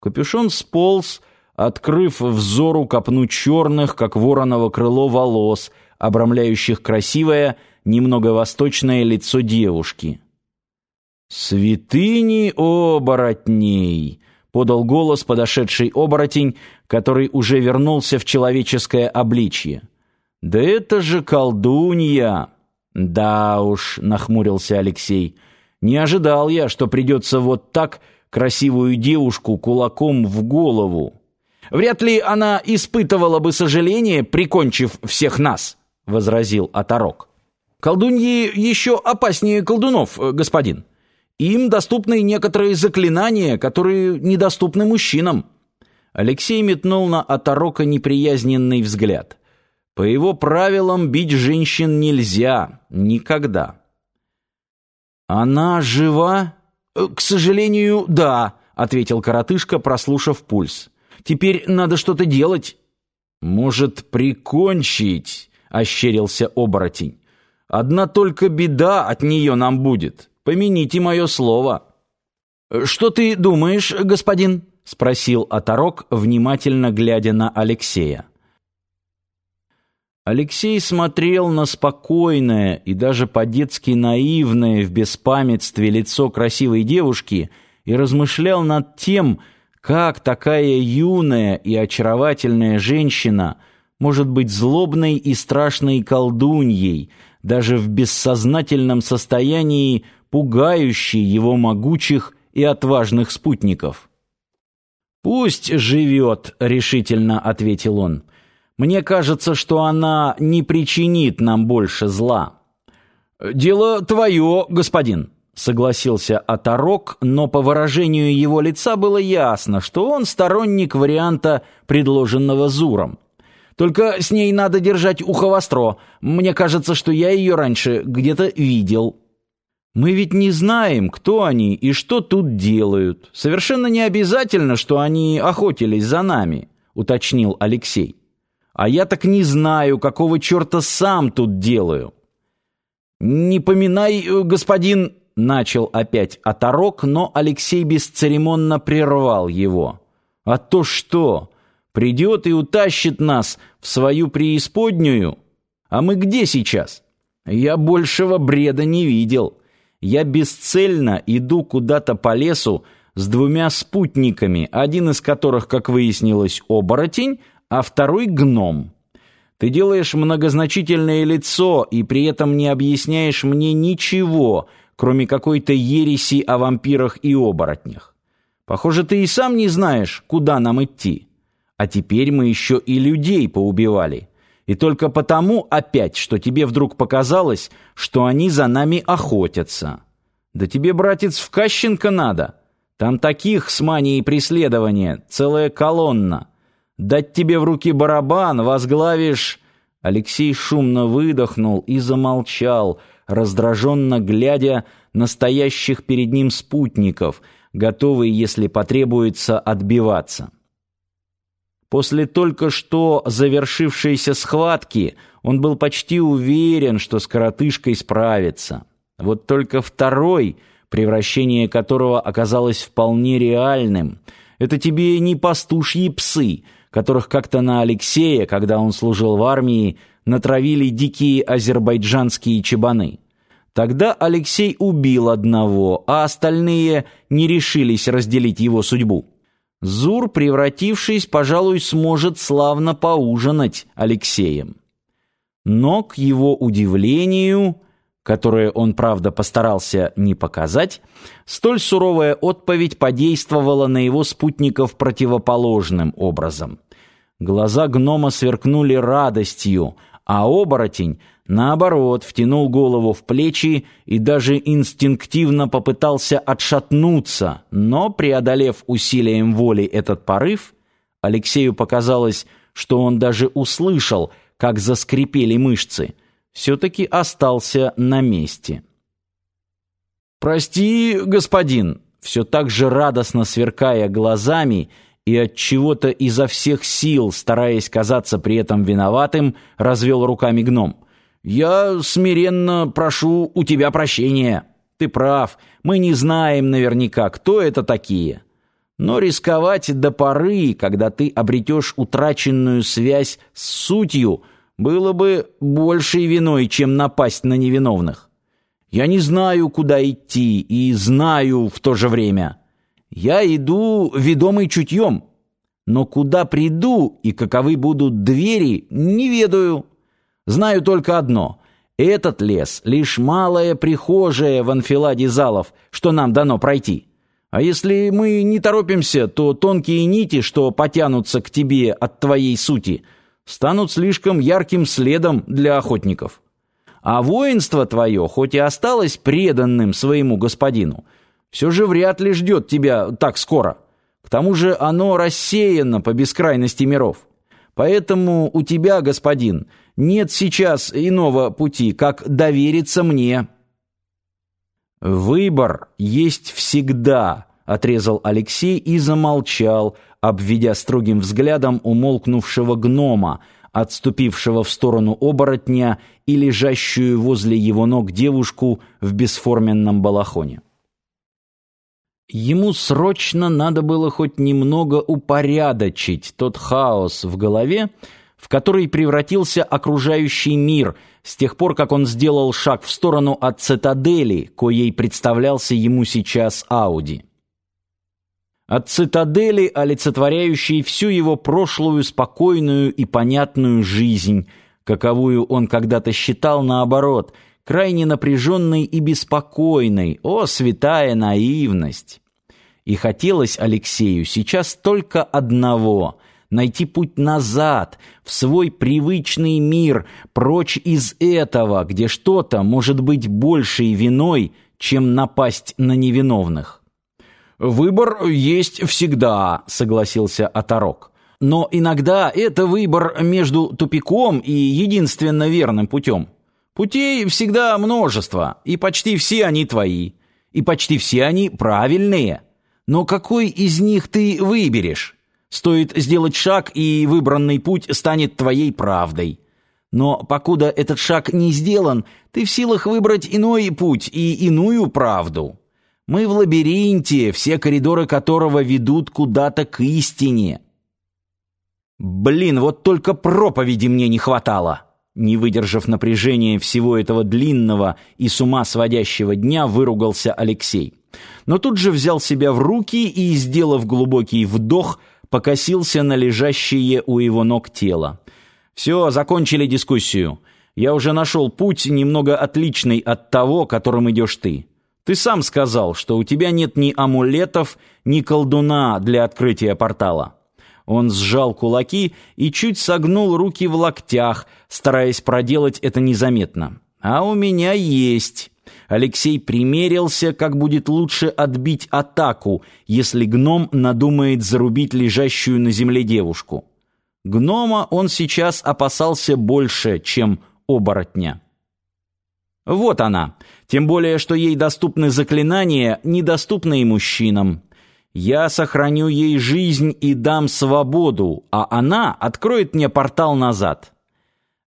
Капюшон сполз, открыв взору копну черных, как вороново крыло волос, обрамляющих красивое, немного восточное лицо девушки. «Святыни оборотней!» — подал голос подошедший оборотень, который уже вернулся в человеческое обличье. «Да это же колдунья!» «Да уж», — нахмурился Алексей, — «не ожидал я, что придется вот так красивую девушку кулаком в голову. Вряд ли она испытывала бы сожаление, прикончив всех нас», — возразил Оторок. «Колдуньи еще опаснее колдунов, господин. Им доступны некоторые заклинания, которые недоступны мужчинам». Алексей метнул на Оторока неприязненный взгляд — по его правилам бить женщин нельзя. Никогда. «Она жива?» «Э, «К сожалению, да», — ответил коротышка, прослушав пульс. «Теперь надо что-то делать». «Может, прикончить?» — ощерился оборотень. «Одна только беда от нее нам будет. Помяните мое слово». «Что ты думаешь, господин?» — спросил оторок, внимательно глядя на Алексея. Алексей смотрел на спокойное и даже по-детски наивное в беспамятстве лицо красивой девушки и размышлял над тем, как такая юная и очаровательная женщина может быть злобной и страшной колдуньей, даже в бессознательном состоянии пугающей его могучих и отважных спутников. «Пусть живет», — решительно ответил он, — мне кажется, что она не причинит нам больше зла. Дело твое, господин, согласился Оторок, но по выражению его лица было ясно, что он сторонник варианта, предложенного Зуром. Только с ней надо держать ухо востро. Мне кажется, что я ее раньше где-то видел. Мы ведь не знаем, кто они и что тут делают. Совершенно не обязательно, что они охотились за нами, уточнил Алексей. А я так не знаю, какого черта сам тут делаю. Не поминай, э, господин, начал опять оторок, но Алексей бесцеремонно прервал его. А то что? Придет и утащит нас в свою преисподнюю? А мы где сейчас? Я большего бреда не видел. Я бесцельно иду куда-то по лесу с двумя спутниками, один из которых, как выяснилось, оборотень, а второй — гном. Ты делаешь многозначительное лицо и при этом не объясняешь мне ничего, кроме какой-то ереси о вампирах и оборотнях. Похоже, ты и сам не знаешь, куда нам идти. А теперь мы еще и людей поубивали. И только потому опять, что тебе вдруг показалось, что они за нами охотятся. Да тебе, братец, в Кащенко надо. Там таких с манией преследования целая колонна. Дать тебе в руки барабан, возглавишь...» Алексей шумно выдохнул и замолчал, раздраженно глядя на стоящих перед ним спутников, готовые, если потребуется, отбиваться. После только что завершившейся схватки он был почти уверен, что с коротышкой справится. Вот только второй, превращение которого оказалось вполне реальным, это тебе не пастушьи псы — которых как-то на Алексея, когда он служил в армии, натравили дикие азербайджанские чебаны. Тогда Алексей убил одного, а остальные не решились разделить его судьбу. Зур, превратившись, пожалуй, сможет славно поужинать Алексеем. Но, к его удивлению, которое он, правда, постарался не показать, столь суровая отповедь подействовала на его спутников противоположным образом. Глаза гнома сверкнули радостью, а оборотень, наоборот, втянул голову в плечи и даже инстинктивно попытался отшатнуться, но, преодолев усилием воли этот порыв, Алексею показалось, что он даже услышал, как заскрипели мышцы, все-таки остался на месте. «Прости, господин!» Все так же радостно сверкая глазами и от чего-то изо всех сил, стараясь казаться при этом виноватым, развел руками гном. Я смиренно прошу у тебя прощения. Ты прав. Мы не знаем наверняка, кто это такие. Но рисковать до поры, когда ты обретешь утраченную связь с сутью, было бы большей виной, чем напасть на невиновных. Я не знаю, куда идти, и знаю в то же время. Я иду ведомый чутьем, но куда приду и каковы будут двери, не ведаю. Знаю только одно — этот лес — лишь малая прихожая в анфиладе залов, что нам дано пройти. А если мы не торопимся, то тонкие нити, что потянутся к тебе от твоей сути, станут слишком ярким следом для охотников. А воинство твое, хоть и осталось преданным своему господину, все же вряд ли ждет тебя так скоро. К тому же оно рассеяно по бескрайности миров. Поэтому у тебя, господин, нет сейчас иного пути, как довериться мне». «Выбор есть всегда», — отрезал Алексей и замолчал, обведя строгим взглядом умолкнувшего гнома, отступившего в сторону оборотня и лежащую возле его ног девушку в бесформенном балахоне. Ему срочно надо было хоть немного упорядочить тот хаос в голове, в который превратился окружающий мир с тех пор, как он сделал шаг в сторону от цитадели, коей представлялся ему сейчас Ауди. От цитадели, олицетворяющей всю его прошлую спокойную и понятную жизнь, каковую он когда-то считал наоборот – крайне напряженной и беспокойной. О, святая наивность! И хотелось Алексею сейчас только одного — найти путь назад, в свой привычный мир, прочь из этого, где что-то может быть большей виной, чем напасть на невиновных. «Выбор есть всегда», — согласился Оторок. «Но иногда это выбор между тупиком и единственно верным путем». Путей всегда множество, и почти все они твои, и почти все они правильные. Но какой из них ты выберешь? Стоит сделать шаг, и выбранный путь станет твоей правдой. Но покуда этот шаг не сделан, ты в силах выбрать иной путь и иную правду. Мы в лабиринте, все коридоры которого ведут куда-то к истине. Блин, вот только проповеди мне не хватало. Не выдержав напряжения всего этого длинного и с ума сводящего дня, выругался Алексей. Но тут же взял себя в руки и, сделав глубокий вдох, покосился на лежащее у его ног тело. «Все, закончили дискуссию. Я уже нашел путь, немного отличный от того, которым идешь ты. Ты сам сказал, что у тебя нет ни амулетов, ни колдуна для открытия портала. Он сжал кулаки и чуть согнул руки в локтях, стараясь проделать это незаметно. «А у меня есть». Алексей примерился, как будет лучше отбить атаку, если гном надумает зарубить лежащую на земле девушку. Гнома он сейчас опасался больше, чем оборотня. Вот она, тем более, что ей доступны заклинания, недоступные мужчинам. Я сохраню ей жизнь и дам свободу, а она откроет мне портал назад.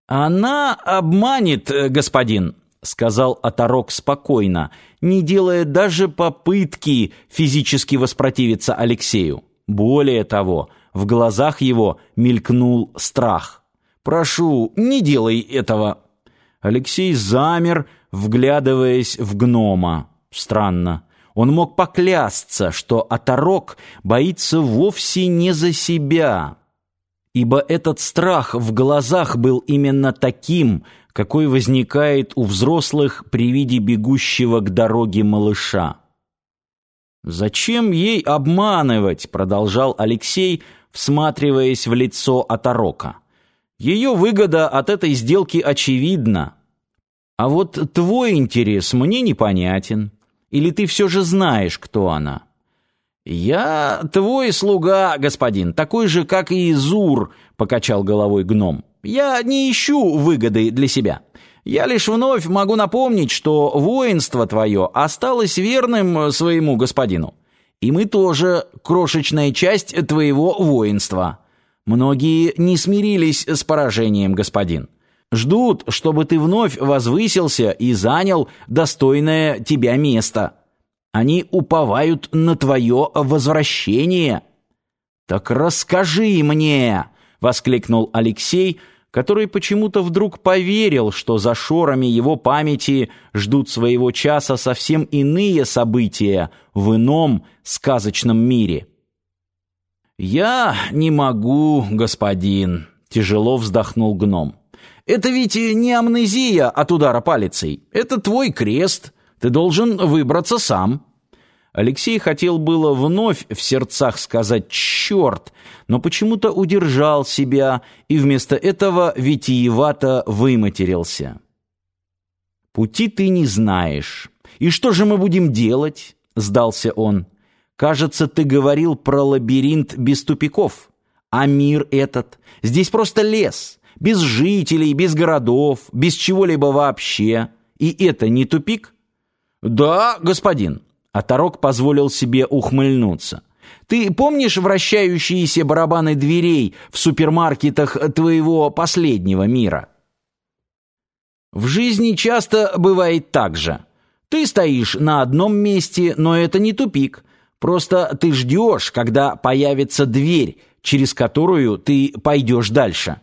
Она обманет, э, господин, сказал Оторок спокойно, не делая даже попытки физически воспротивиться Алексею. Более того, в глазах его мелькнул страх. Прошу, не делай этого. Алексей замер, вглядываясь в гнома. Странно. Он мог поклясться, что оторок боится вовсе не за себя, ибо этот страх в глазах был именно таким, какой возникает у взрослых при виде бегущего к дороге малыша. «Зачем ей обманывать?» — продолжал Алексей, всматриваясь в лицо оторока. «Ее выгода от этой сделки очевидна. А вот твой интерес мне непонятен». Или ты все же знаешь, кто она?» «Я твой слуга, господин, такой же, как и Зур», — покачал головой гном. «Я не ищу выгоды для себя. Я лишь вновь могу напомнить, что воинство твое осталось верным своему господину. И мы тоже крошечная часть твоего воинства. Многие не смирились с поражением, господин. Ждут, чтобы ты вновь возвысился и занял достойное тебя место. Они уповают на твое возвращение». «Так расскажи мне!» — воскликнул Алексей, который почему-то вдруг поверил, что за шорами его памяти ждут своего часа совсем иные события в ином сказочном мире. «Я не могу, господин», — тяжело вздохнул гном. «Это ведь не амнезия от удара палицей. Это твой крест. Ты должен выбраться сам». Алексей хотел было вновь в сердцах сказать «черт», но почему-то удержал себя и вместо этого витиевато выматерился. «Пути ты не знаешь. И что же мы будем делать?» — сдался он. «Кажется, ты говорил про лабиринт без тупиков. А мир этот? Здесь просто лес, без жителей, без городов, без чего-либо вообще. И это не тупик?» «Да, господин». Тарок позволил себе ухмыльнуться. «Ты помнишь вращающиеся барабаны дверей в супермаркетах твоего последнего мира?» В жизни часто бывает так же. Ты стоишь на одном месте, но это не тупик. Просто ты ждешь, когда появится дверь, через которую ты пойдешь дальше.